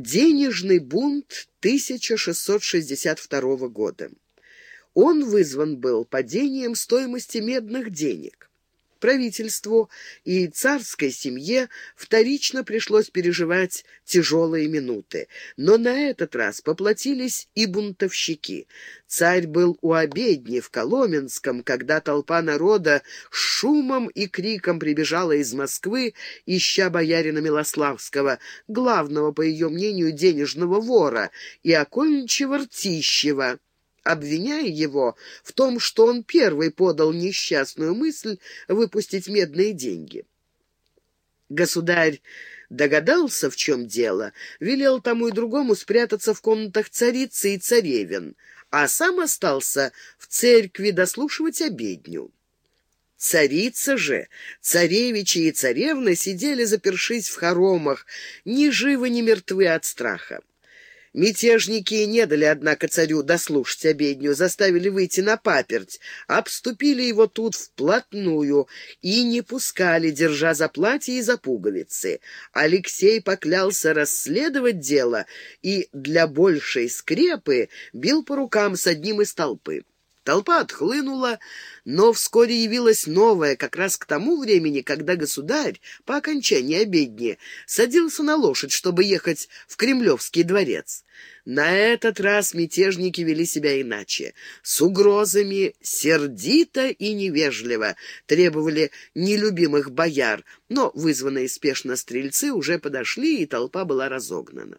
Денежный бунт 1662 года. Он вызван был падением стоимости медных денег. Правительству и царской семье вторично пришлось переживать тяжелые минуты. Но на этот раз поплатились и бунтовщики. Царь был у обедни в Коломенском, когда толпа народа с шумом и криком прибежала из Москвы, ища боярина Милославского, главного, по ее мнению, денежного вора, и окольничего Ртищева обвиняя его в том, что он первый подал несчастную мысль выпустить медные деньги. Государь догадался, в чем дело, велел тому и другому спрятаться в комнатах царицы и царевин, а сам остался в церкви дослушивать обедню. Царица же, царевичи и царевны сидели, запершись в хоромах, ни живы, ни мертвы от страха. Мятежники не дали, однако, царю дослушать обедню, заставили выйти на паперть, обступили его тут вплотную и не пускали, держа за платье и за пуговицы. Алексей поклялся расследовать дело и для большей скрепы бил по рукам с одним из толпы. Толпа отхлынула, но вскоре явилась новая, как раз к тому времени, когда государь, по окончании обедни, садился на лошадь, чтобы ехать в Кремлевский дворец. На этот раз мятежники вели себя иначе. С угрозами, сердито и невежливо требовали нелюбимых бояр, но вызванные спешно стрельцы уже подошли, и толпа была разогнана.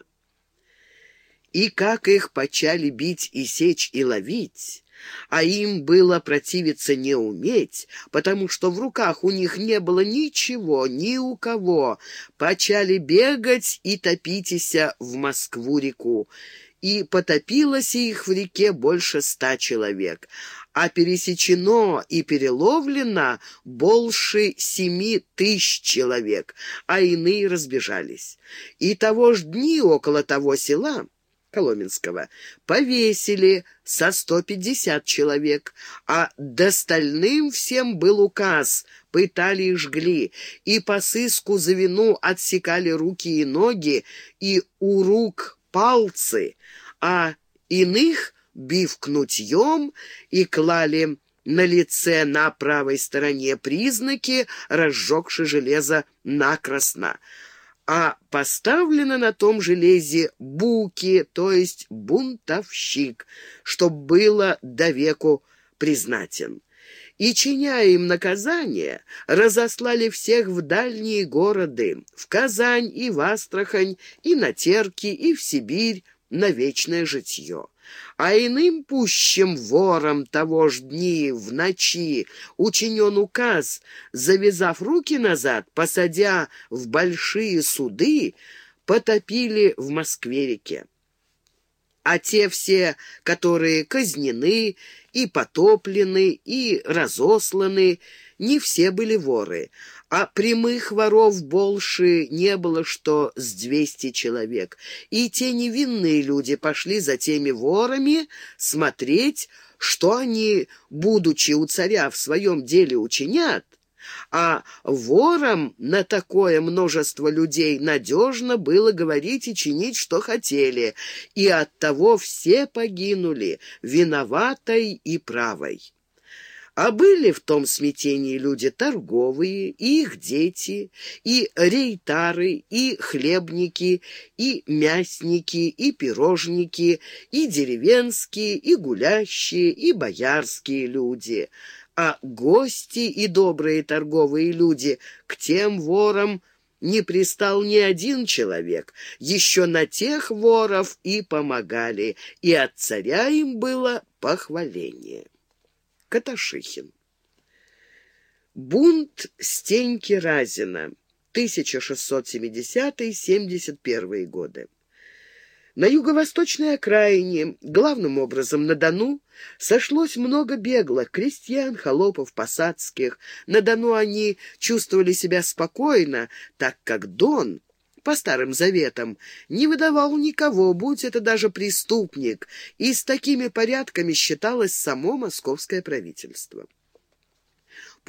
И как их почали бить и сечь и ловить а им было противиться не уметь, потому что в руках у них не было ничего, ни у кого. Почали бегать и топитеся в Москву-реку. И потопилось их в реке больше ста человек, а пересечено и переловлено больше семи тысяч человек, а иные разбежались. И того ж дни около того села Коломенского повесили со 150 человек, а достальным всем был указ, пытали и жгли, и по сыску за вину отсекали руки и ноги, и у рук палцы, а иных бив кнутьем и клали на лице на правой стороне признаки, разжегши железо накрасно а поставлено на том железе буки, то есть бунтовщик, чтоб было до веку признатен. И, чиня им наказание, разослали всех в дальние города, в Казань и в Астрахань, и на Терки, и в Сибирь, на вечное житье а иным пущим вором того ж дни в ночи учинен указ, завязав руки назад, посадя в большие суды, потопили в Москве-реке. А те все, которые казнены и потоплены, и разосланы, не все были воры, а прямых воров больше не было, что с двести человек. И те невинные люди пошли за теми ворами смотреть, что они, будучи у царя в своем деле учинят, а ворам на такое множество людей надежно было говорить и чинить, что хотели, и оттого все погинули, виноватой и правой. А были в том смятении люди торговые, и их дети, и рейтары, и хлебники, и мясники, и пирожники, и деревенские, и гулящие, и боярские люди. А гости и добрые торговые люди к тем ворам не пристал ни один человек, еще на тех воров и помогали, и от царя им было похваление. Каташихин. Бунт Стеньки Разина. 1670-71 годы. На юго-восточной окраине, главным образом на Дону, сошлось много беглых, крестьян, холопов, посадских. На Дону они чувствовали себя спокойно, так как Дон по старым заветам, не выдавал никого, будь это даже преступник, и с такими порядками считалось само московское правительство.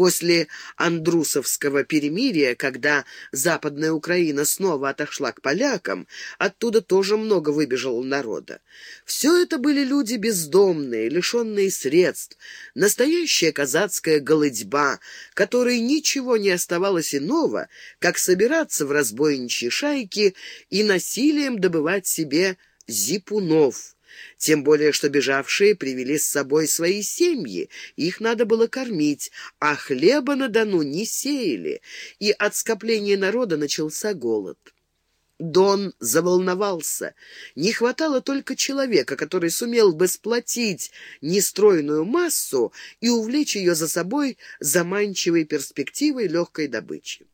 После Андрусовского перемирия, когда Западная Украина снова отошла к полякам, оттуда тоже много выбежало народа. Все это были люди бездомные, лишенные средств, настоящая казацкая голодьба, которой ничего не оставалось иного, как собираться в разбойничьи шайки и насилием добывать себе зипунов, тем более, что бежавшие привели с собой свои семьи, их надо было кормить, а хлеба на Дону не сеяли, и от скопления народа начался голод. Дон заволновался. Не хватало только человека, который сумел бы сплотить нестройную массу и увлечь ее за собой заманчивой перспективой легкой добычи.